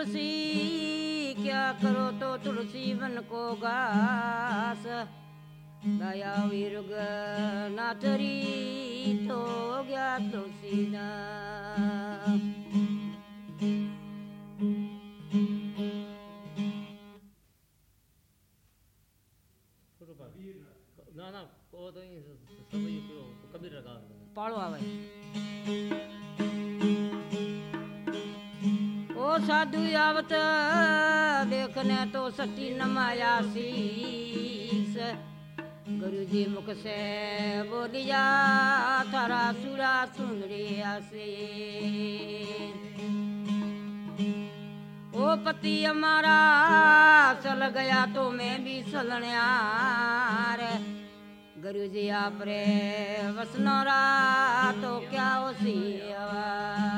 तुलसी तुलसी क्या करो तो तुलसी वन को घास। दया विरुग नाचरी तो गया तुलसी मत देखने तो सती नमाया शीस गुरु जी मुख से बोलिया, थारा सुरा सुन रिया से ओ पति हमारा सल गया तो मैं भी सलण्यार गुरु जी आप रे वसनोरा तो क्या उसी आवाज़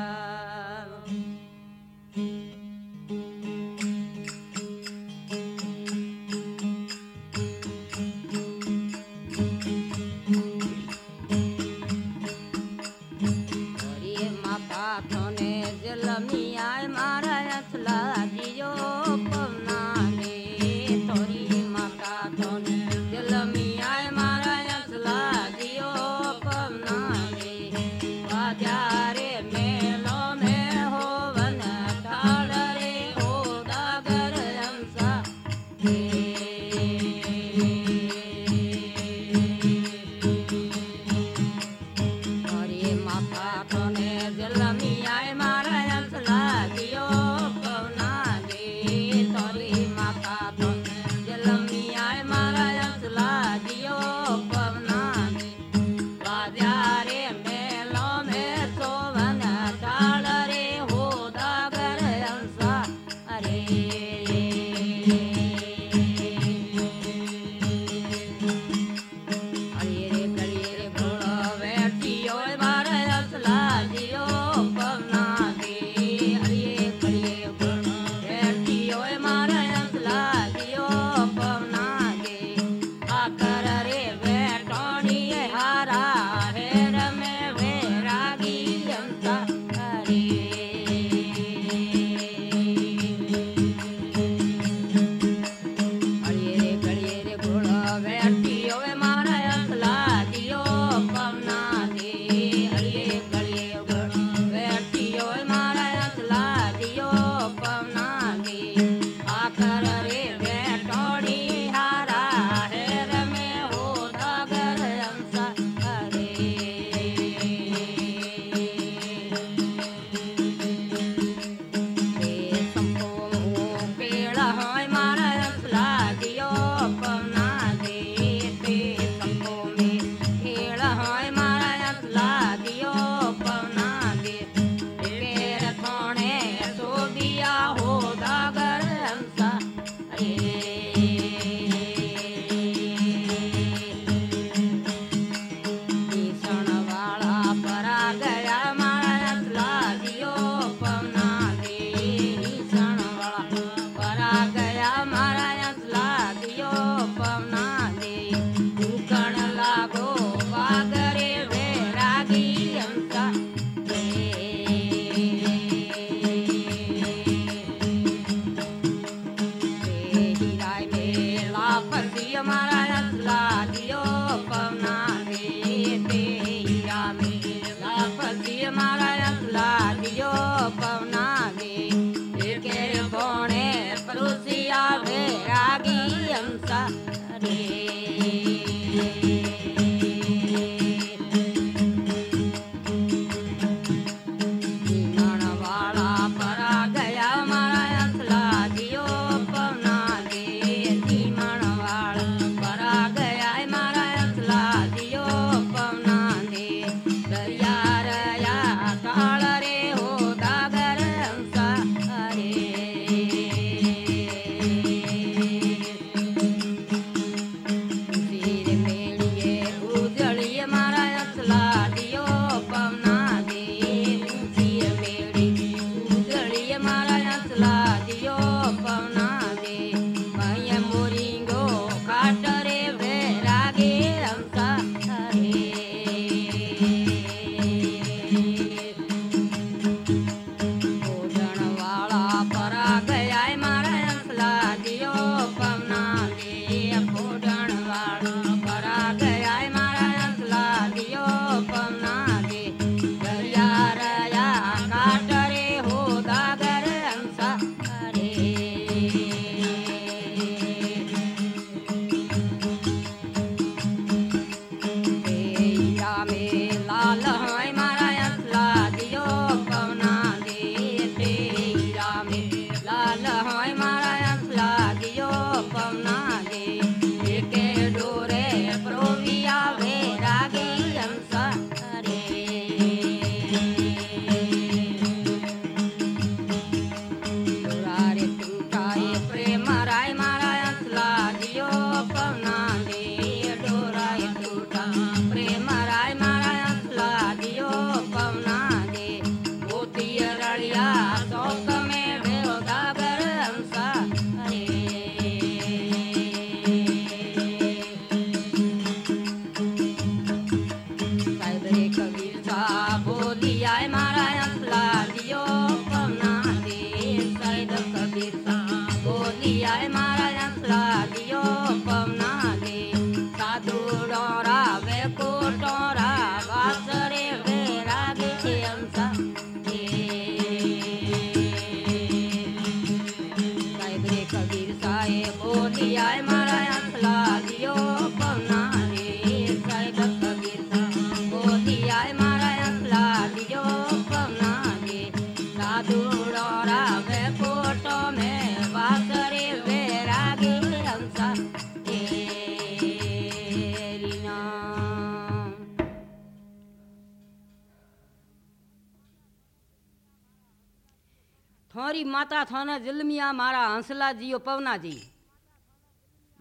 थोरी माता थाना जिलमिया मारा हंसला जी पवना जी।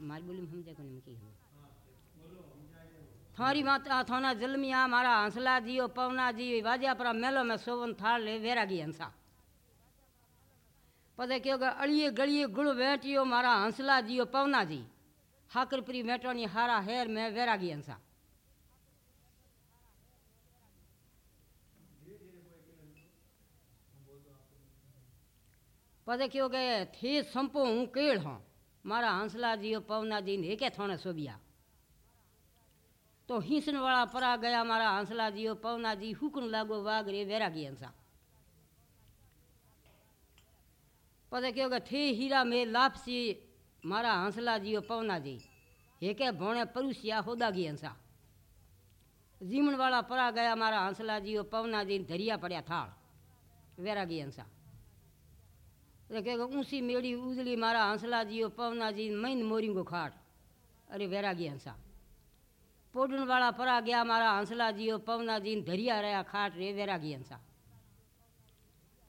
मारी बोली समझे को की थोरी माता थाना जिलमिया मारा हंसला जी पवना जी वाजियापुरा मेलो में सोवन थाल ले वेरागी हंसा पद कहो कि अड़िए गड़िए गुड़ वेटियो, मारा हंसला जियो पवना जी हाकरपुरी मेटोनी, हारा हेर में वैरागी हंसा। पद कहो गए थे संपो हूँ केड़ हों, मारा हंसला जियो पवना जी ने के थोड़े सोबिया। तो हिंसन वाला परा गया, मारा हंसला जियो पवना जी हुकन लागो वाग रे वैरागी हंसा। પછી કહ્યું કે થે હીરા મેં લાપસી મારા હંસલાજીઓ પવનાજી એકે ભોણે પરુસિયા હોદાગી હંસા જીમણવાળા પરા ગયા મારા હંસલાજીઓ પવનાજી ધરિયા પડ્યા થાળ વેરાગી હંસા એટલે કે ઊંસી મેળી ઉજળી મારા હંસલાજીઓ પવનાજી મૈન મોરીંગો ખાટ અરે વેરાગી હંસા પોડણવાળા પરા ગયા મારા હંસલાજીઓ પવનાજી ધરિયા રહ્યા ખાટ રે વેરાગી હંસા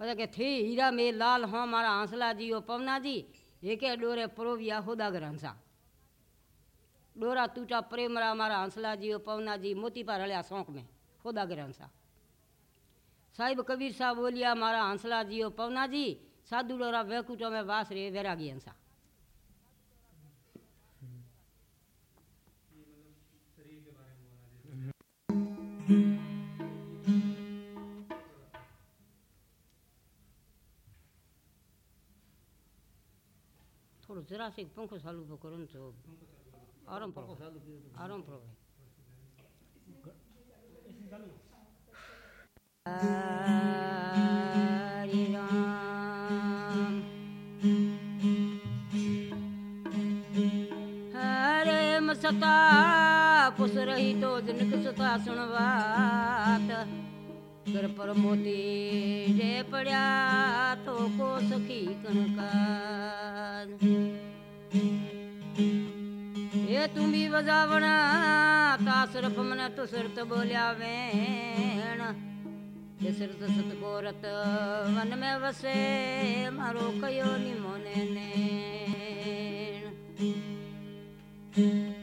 पता के थे हीरा में लाल हाँ मारा हंसला जी ओ पवना जी एक डोरे परोविया होदागर हंसा डोरा टूटा प्रेमरा मारा हंसला जी ओ पवना जी मोती पर हलिया शौक में होदागर हंसा साहिब कबीर साहब बोलिया मारा हंसला जी ओ पवना जी साधु डोरा वैकुटों में वास रे वैरागी हंसा Jurassic पंखो चालू बो करो तो आराम पड़ो आराम पड़ो हरे राम हरे मसता पुस रही तो दिन सता सुनवात कर पर मोती रे तो को सखी कनकार ये तुम भी बजावना ता सिर्फ़ मन तो सिरत बोलिया वेण ये सिरत सत को रत वन में वसे, मारो कयो निमोने ने Thank you.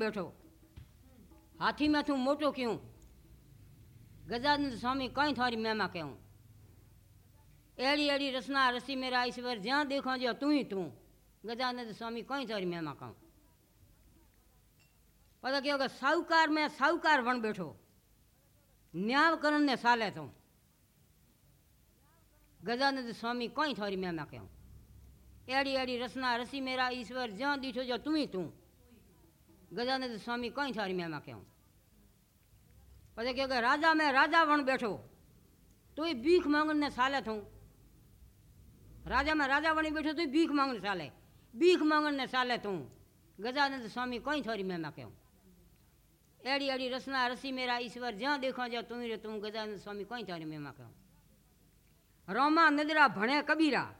बैठो हाथी में तू मोटो क्यों गजानंद स्वामी कहीं थारी मैं मैं कहूँ अड़ी एड़ी रसना रसी मेरा ईश्वर ज्या देखा जो तू ही तू गजानंद स्वामी कहीं थारी मैं कहूँ पता क्या होगा साहूकार में साहूकार बन बैठो न्याव करण ने साले तू गजानंद स्वामी कहीं थारी मैं मैं कहूँ अड़ी एड़ी रसना रसी मेरा ईश्वर ज्या दिखो जो तू ही तू ગજાનંદ સ્વામી કંઈ સારી મેમાં કહ્યું પછી કહ્યું કે રાજા મેં રાજા વણ બેઠો તો એ ભીખ માંગણને સાલે થઉં રાજામાં રાજા વણી બેઠો તો ભીખ માંગણ સાલે ભીખ માંગણને સાલે થઉં ગજાનંદ સ્વામી કંઈ થોરી મેમાં કહ્યું એડી એડી રસના રસી મેરા ઈશ્વર જ્યાં દેખો જ્યાં તું રે તું ગજાનંદ સ્વામી કંઈ થોરી મેમાં કહ્યું રોમા નદરા ભણે કબીરા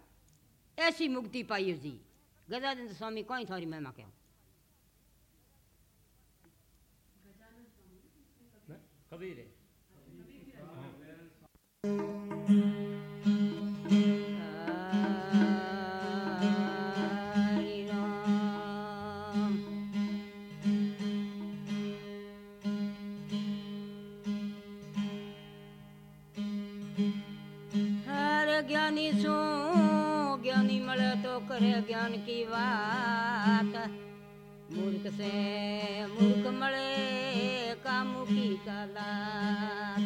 એસી મુક્તિ પાઈયો જી ગજાનંદ સ્વામી કંઈ થોરી મેમાં કહ્યું कबीर। है ज्ञानी सो, ज्ञानी मले तो करे ज्ञान की बात। मूर्ख से मूर्ख मरे kamu kikalat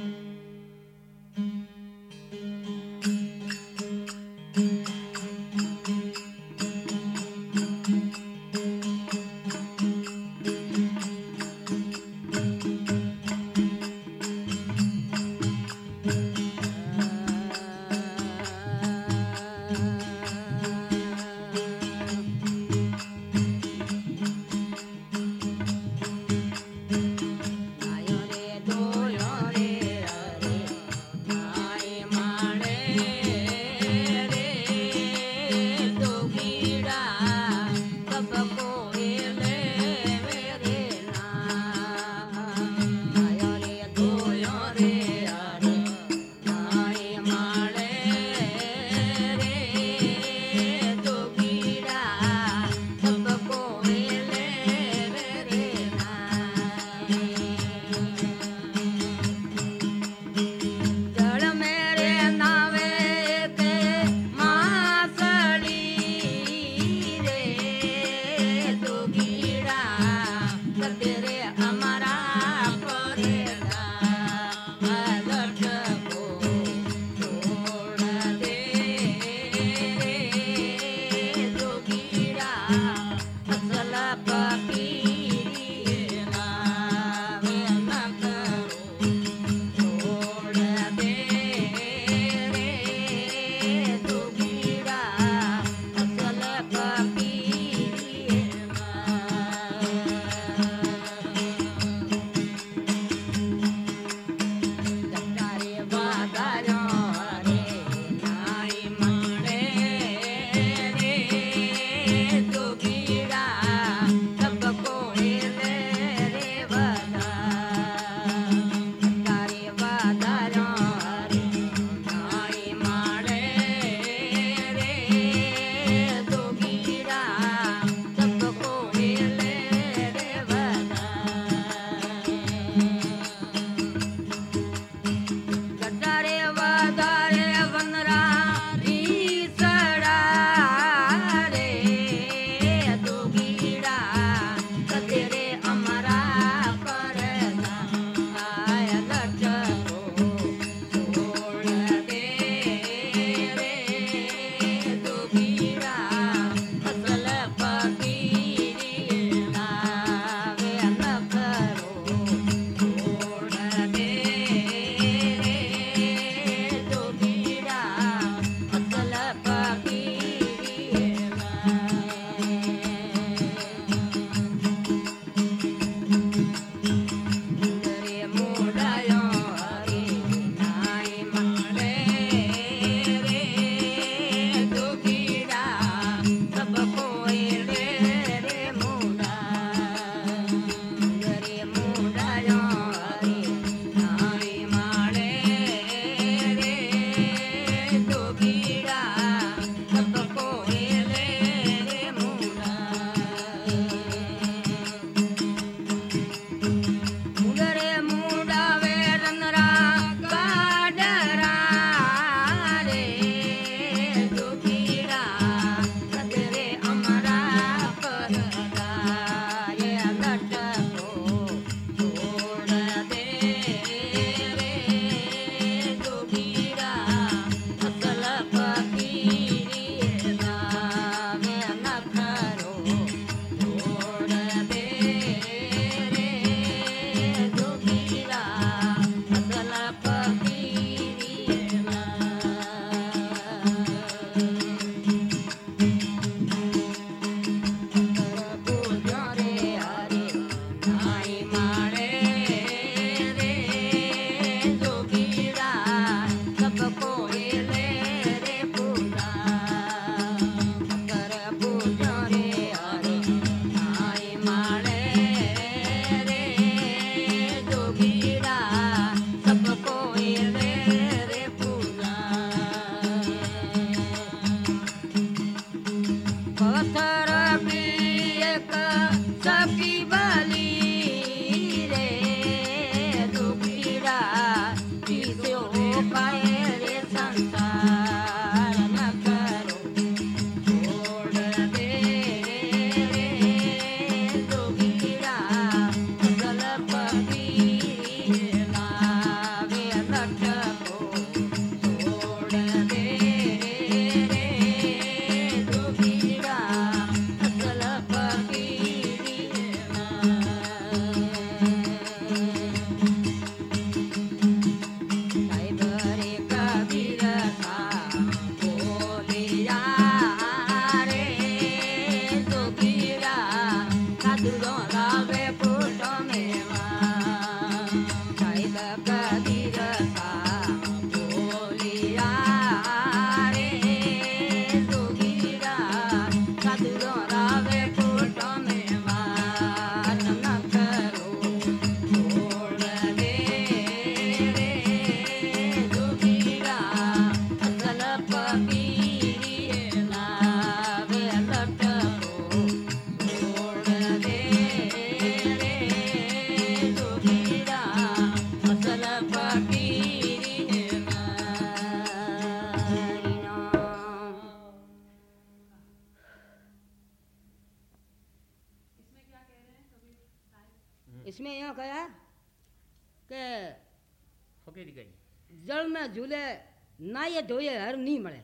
નાયે ધોયે હર નહીં મળે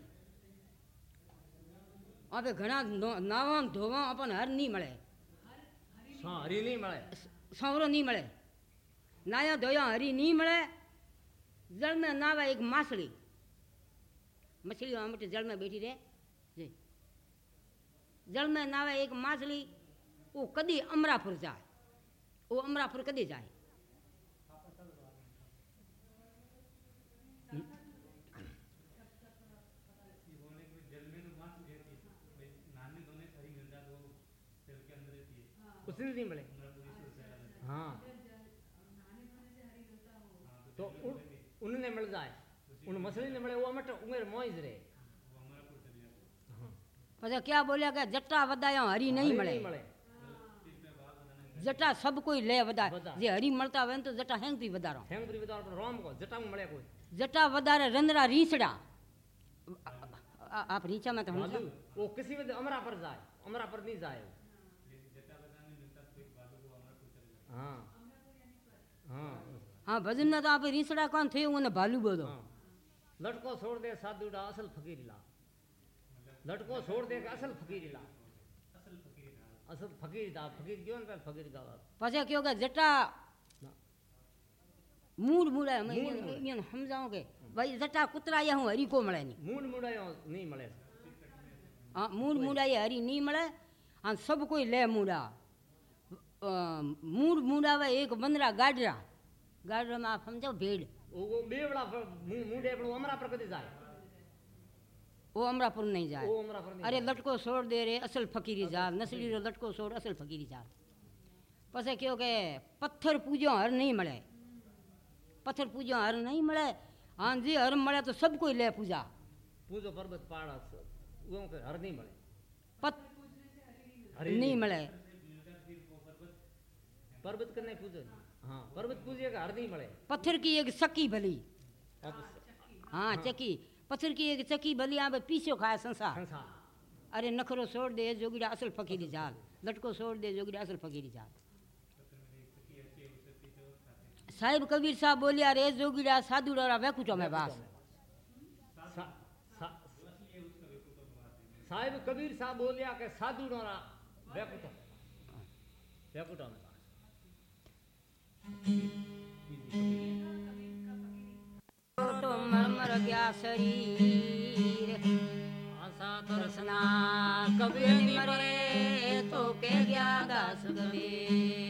આપણે ઘણા નો- નાવા ધોવા આપણને હર નહીં મળે હા હરી નહીં મળે સાવરો નહીં મળે નાયા ધોયા હરી નહીં મળે જળમાં નાવા એક માછલી મછલી આ માટે જળમાં બેઠી રહે જી જળમાં નાવા એક માછલી ઓ કદી અમરાપુર જાય ઓ અમરાપુર કદી જાય ऑक्सीजन नहीं मिले हाँ। तो उनने मिल जाए। उन मसले ने मिले वो मट उंगेर मोइज रे पर क्या बोलिया कि जट्टा वदाया हरी नहीं मिले? जटा सब कोई ले वदा। जे हरी मरता वन तो जटा हेंग भी वदारो। हेंग भी वदारो पर रोम को जटा मले कोई। जटा वदारे रंदरा रीसड़ा। आप रीचा में तो हम वो किसी में अमरा पर जाए अमरा पर नहीं जाए हाँ भजन ना तो आप रिसड़ा कौन थे उन्हें भालू बोलो। हाँ। लटको छोड़ दे साधु डा असल फकीर ला। लटको छोड़ दे असल फकीर ला। असल फकीर दा फकीर क्यों पर फकीर का बात पाजा क्यों का जटा? मूल है मैं ये समझाऊं के भाई जटा कुतरा या हूँ हरी को मळे नहीं मूल मुड़ा नहीं मळे। हाँ मूल मुड़ा ये हरी नहीं मळे। हाँ सब कोई ले मुड़ा મૂળ મૂળાવે એક બંદરા ગાડરા ગાડરામાં આપ સમજાવ ભેડ वो वो बेवड़ा पर मुंह मुंडे पर अमरा पर कदे जाए ઓ અમરાપુર નહીં वो જાય अमरा पर नहीं અરે લટકો છોડ દે રે અસલ ફકીરી જાલ નસલી રો લટકો છોડ અસલ ફકીરી જાલ પછી કયો કે પથ્થર પૂજો હર નહીં મળે પથ્થર પૂજો હર નહીં મળે હા જે હર મળે તો સબ કોઈ લે પૂજા पूजो पर्वत पहाड़ वो के हर नहीं मिले પથ हरी નહીં મળે पर्वत कने पूजो हाँ पर्वत पूजिएगा हर नहीं मरे पत्थर की एक सकी भली हाँ, हाँ चकी। पत्थर की एक चकी भली यहाँ पे पीछे खाया संसार। संसार। अरे नखरो छोड़ दे जोगिड़ा असल फकीरी जाल। लटको छोड़ दे जोगिड़ा असल फकीरी जाल। साहिब कबीर साहब बोलिया रे जोगिड़ा साधु डरा वेकुटो में बास? साहिब कबीर साहब बोलिया के साधु डरा वेकुटो वेकुटो में मरमर गया शरीर आशा तरसना कभी मरे तो के गया दास कबीर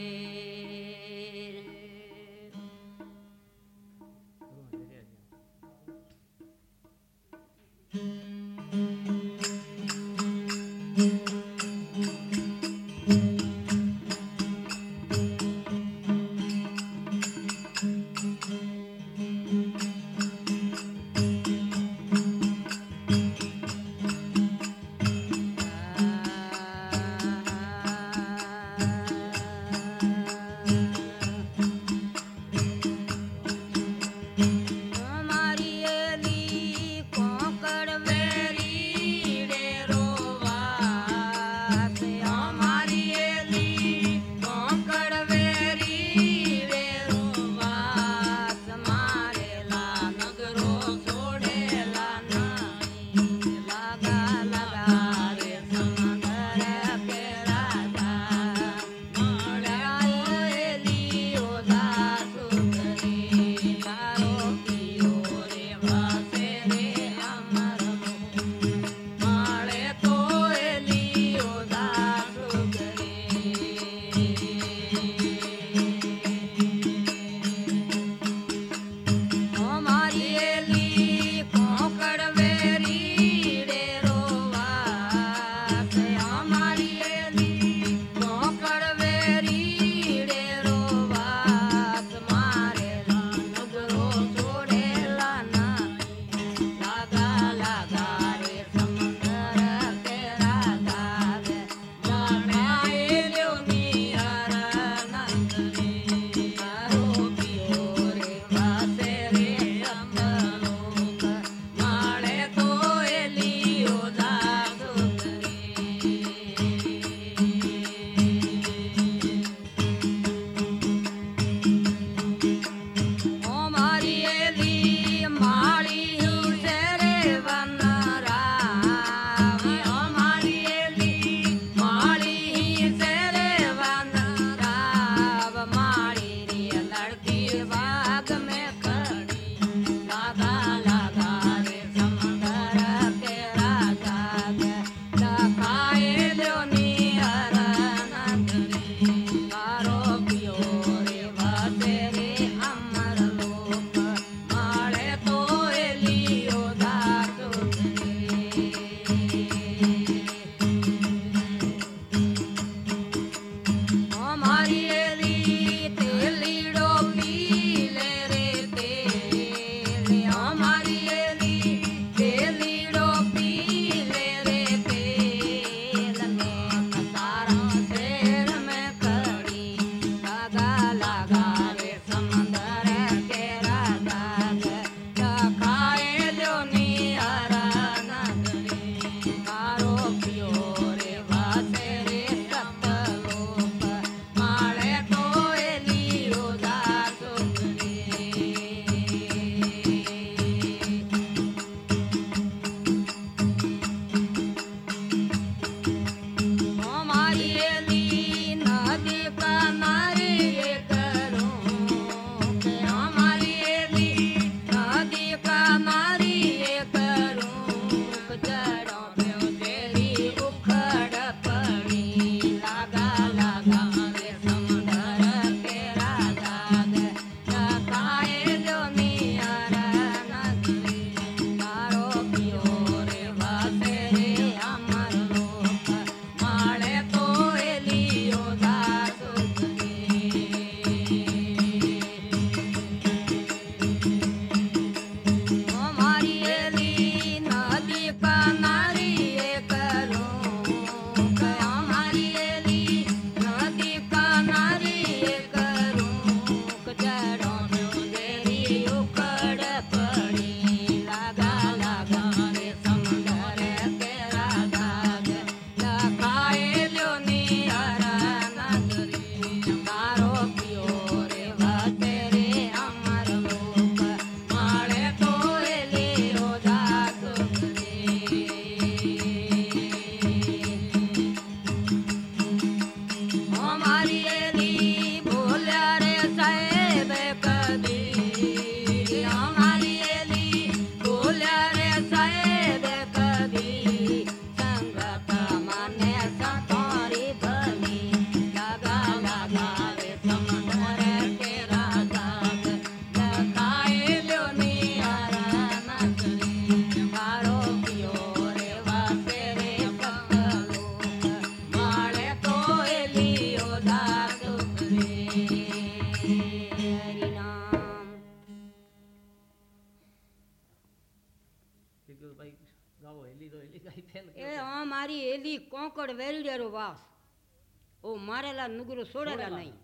નુગરો છોડેલા છોડેલા નહીં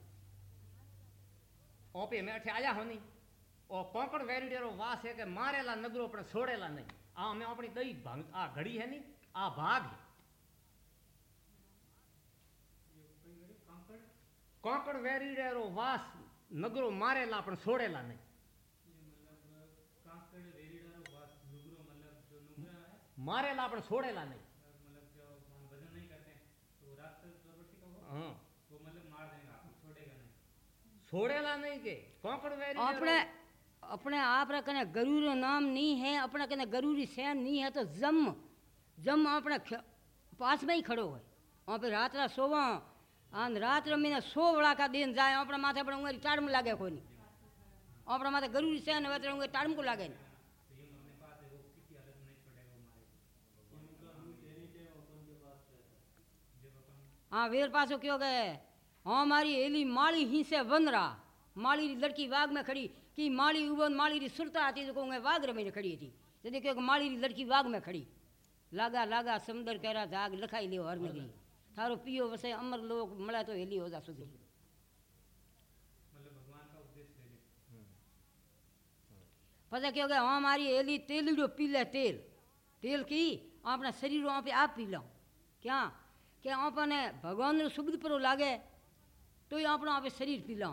ઓપે મેં અઠે આયા હોની ઓ કોંકણ વેરડેરો વાસ છે કે મારેલા નગરો પણ છોડેલા નહીં આ અમે આપણી દઈ ભાંગ આ ઘડી હે ની આ ભાગ હે. કોંકણ વેરડેરો વાસ નગરો મારેલા પણ છોડેલા નહીં મારેલા પણ છોડેલા નહીં હા છોડેલા નહીં કે કોંકણ વેરડેરો આપણે આપણે આપણે કને ગરુરો નામ નહીં હે આપણે કને ગરુરી સેન નહીં હે તો જમ જમ આપણે ખ- પાસ में ही खड़ो है वहाँ पे रात रात सोवा आन रात रमीने सो वड़ाका दिन जाए अपने माथे पर उंगली टाड़म लागे कोई नहीं अपने माथे गरुरी सेन હવે તો उंगली टाड़म को लागे नहीं हाँ वीर पासो क्यों गए हाँ, हमारी एली माली ही से बन रहा माली लड़की वाग में खड़ी कि माली उबन माली री सुरता आती तो कहूँगा वाग रे मैंने खड़ी थी। तो देखियो कि माली री लड़की वाग में खड़ी। लागा लागा समुद्र कह रहा था लखाई लियो हर नगरी थारो पियो वसे अमर लोग मड़ा तो हेली हो जा सुधरी पता क्या हो हाँ, गया हमारी हेली तेल तेलीडो पी ले तेल। तेल की? अपना शरीर वहाँ पे आप पी लो क्या? क्या अपने भगवान सुबिद पर लागे? તો એ આપણો આપણે શરીર પી લો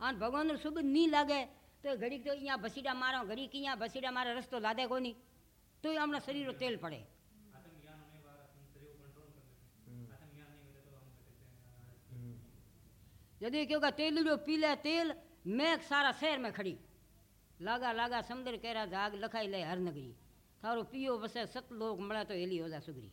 અને ભગવાનનું સુબદ નહીં લાગે તો ઘડીક તો અહીંયા ભસીડા મારો ઘડીક અહીંયા ભસીડા મારે રસ્તો લાદે કોની તો એ આપણા શરીરો તેલ પડે यदि क्योंकि तेलड़ो पीले तेल मैं सारा शहर में खड़ी लागा लागा समुद्र केरा जाग लखाई ले हर नगरी थारो पियो बसे सत लोग મળે તો એલી હોજા સુગરી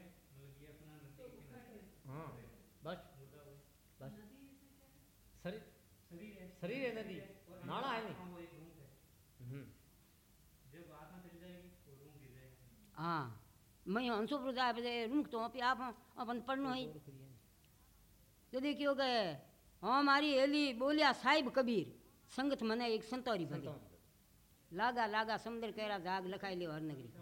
शरीर है नदी नाला है। नहीं हम्म। हाँ। मैं हंसो पर जाए पे रूख तो आप आप अपन पढ़नो है। यदि क्यों गए। हाँ मारी एली बोलिया साहिब कबीर। संगत मने एक संतोरी संतों। लागा लागा समुद्र केरा जाग लखाई लियो हर नगरी।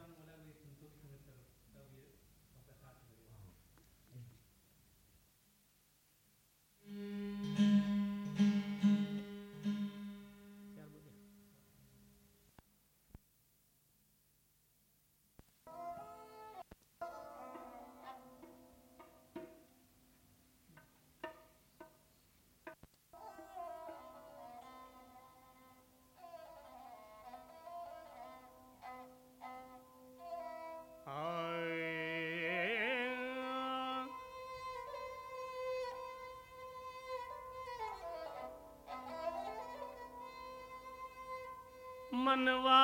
मनवा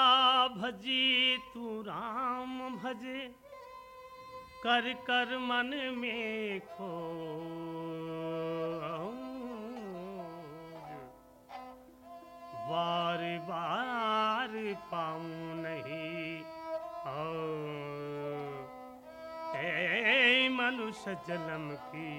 भजी, तू राम भजे। कर कर मन में खो बार बार पाऊँ नहीं ए मनुष्य जन्म की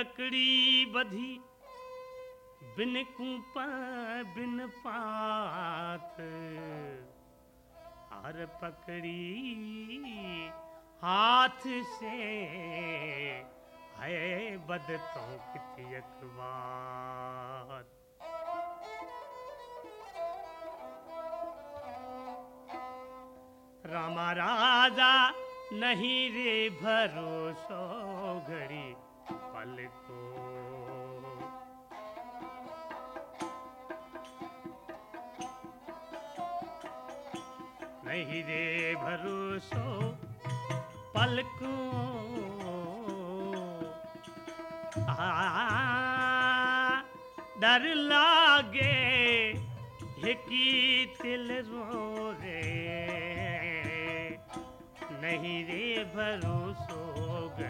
लकड़ी बधी, बिन कूप, बिन पात। हर पकड़ी हाथ से है बदतों की अखबार। रामा राजा नहीं रे भरोसो घड़ी पल को नहीं रे भरोसो, पलकों। आ, डर लागे हिकी तिल रो रे। नहीं रे भरोसो घड़ी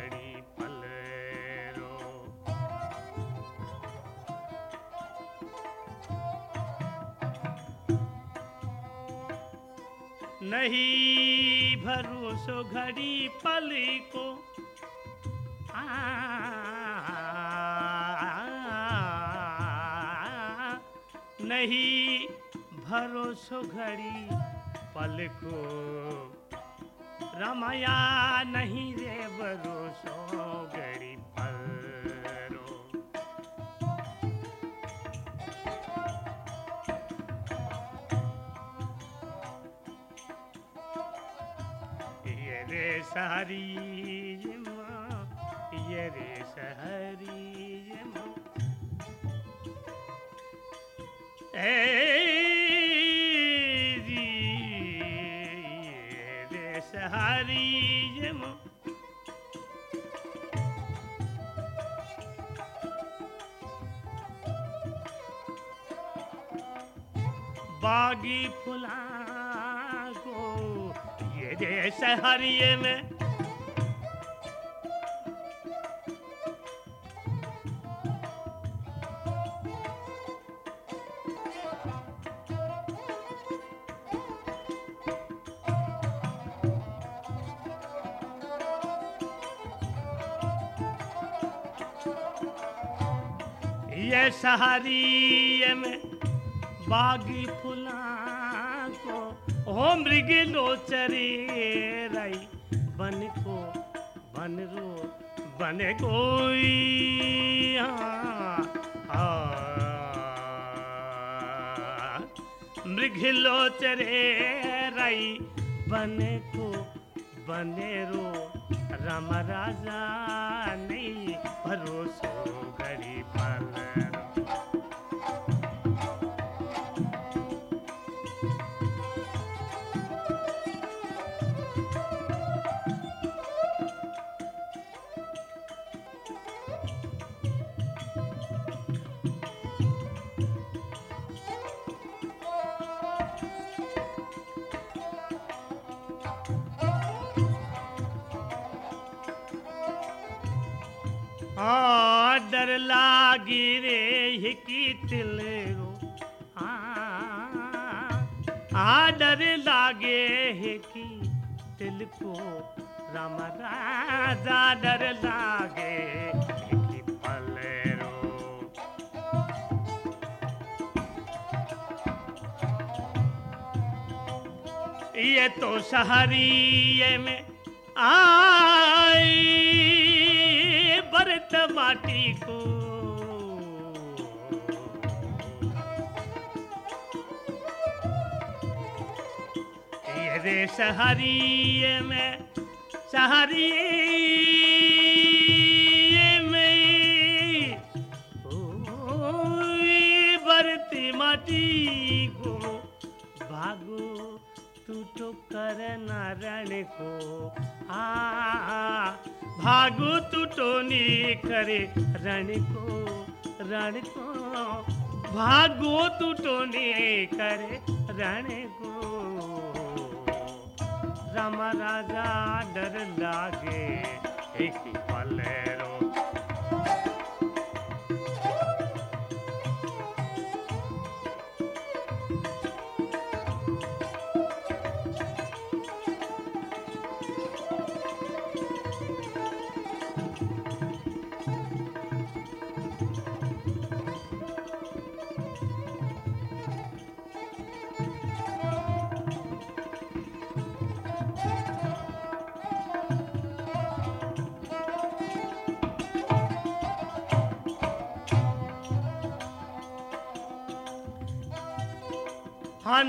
नहीं, भरोसो घड़ी पल को। नहीं, भरोसो घड़ी पल को। रमाया नहीं रे, भरोसो घड़ी ये रे ये रे सहरी ए री सहारी ये माँ बागी रे में। ये सहारी में बागी को मृग लोचरे रई। बन को, बन रो, बन कोई। मृग लोचरे रई। बन को, बने रो। राम राजा नहीं, भरोसो घड़ी पल डर लागी रे हिकी तिल रो आ आ डर लागे हिकी तिल को राम राजा डर लागे ये तो शहरी में आई, बरत माटी रे शहरी में शहरी में। ओ माटी को भागो तू तो कर नारायण को। आ, भागो तो नी करे रण को रण को। भागो तो नी करे रण को। राम राजा डर लागे एक पल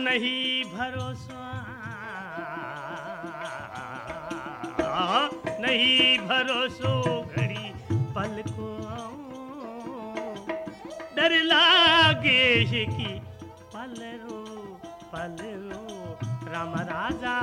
नहीं भरोसा। नहीं भरोसो घड़ी पल को डर लागे की पल रो पल रो, राम राजा।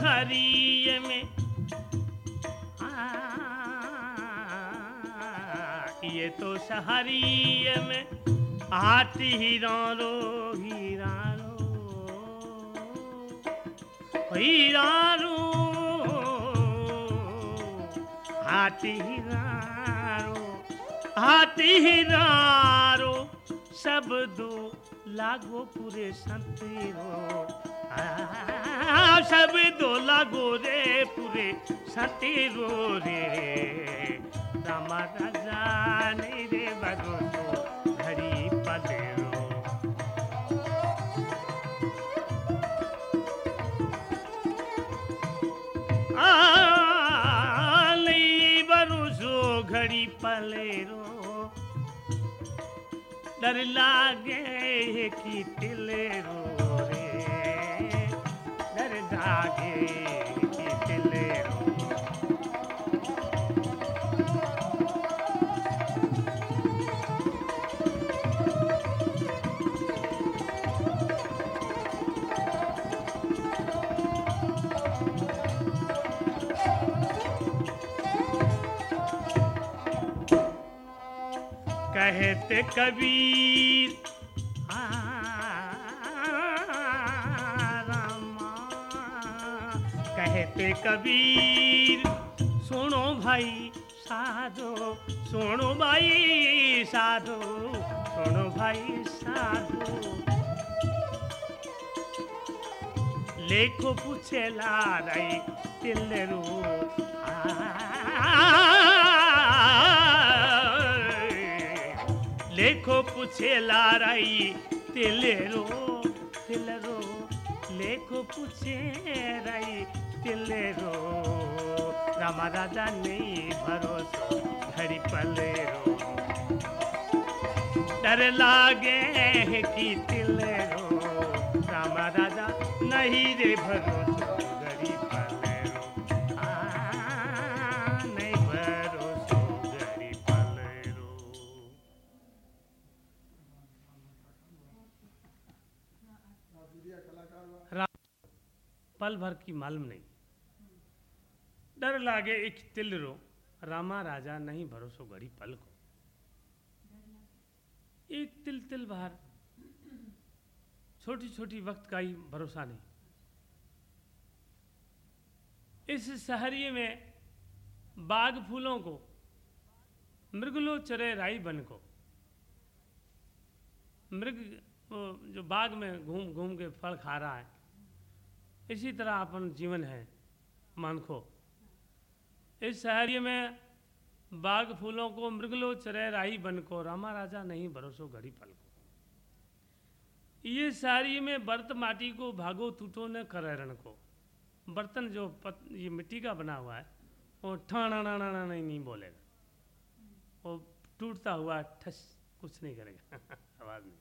शहरी में आ, ये तो शहरी में आती हीरा रो हीरा रो हीरा रो हाथी हीरारो हाथी हीरारो सब दो लागो पूरे संतीरो। सब लागो रे पूरे संतीरो रे रे भगवतो घड़ी पलेरो आली बरुसो घड़ी पलेरो। डर लागे कि तिलेरो। रे डर कहते कबीर। सुनो भाई साधो, सुनो भाई साधो, सुनो भाई साधो। लेखो पूछे लाराई तिल्लरू लेखो पूछे लाराई तिलेरो, तिलरो। लेखो पूछे राई तिलेरो रामा राजा नहीं भरोसो घड़ी पलेरो डर लागे कि तिलेरो रामा राजा नहीं रे भरोसो घड़ी पलेरो आ, नहीं भरोसो घड़ी पलेरो पल भर की मालूम नहीं। डर लागे एक तिल रो। रामा राजा नहीं भरोसो घड़ी पल को। एक तिल तिल बाहर। छोटी छोटी वक्त का ही भरोसा नहीं। इस शहरी में बाग फूलों को, मृगलो चरे राई बन को। मृग जो बाग में घूम घूम के फल खा रहा है, इसी तरह अपन जीवन है, मानखो। इस शहरी में बाग फूलों को मृगलो चरे राही बन को रामा राजा नहीं भरोसो घड़ी पल को ये शहरी में बर्त माटी को भागो टूटो न कररण को बर्तन जो पत, ये मिट्टी का बना हुआ है वो ठाना नहीं, नहीं बोलेगा। वो टूटता हुआ ठस कुछ नहीं करेगा। आवाज़ नहीं।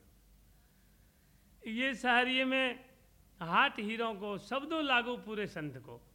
ये शहरी में हाट हीरों को शब्दों लागू पूरे संत को